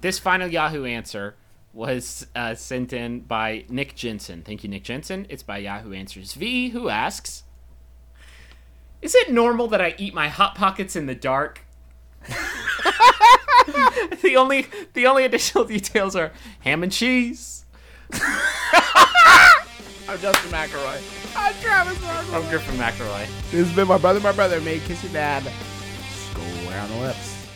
This final Yahoo answer was uh, sent in by Nick Jensen. Thank you, Nick Jensen. It's by Yahoo Answers V, who asks Is it normal that I eat my Hot Pockets in the dark? the only the only additional details are ham and cheese. I'm Justin McElroy. I'm Travis McElroy. I'm Griffin McElroy. This has been my brother, my brother. May kiss your dad. Square on the lips.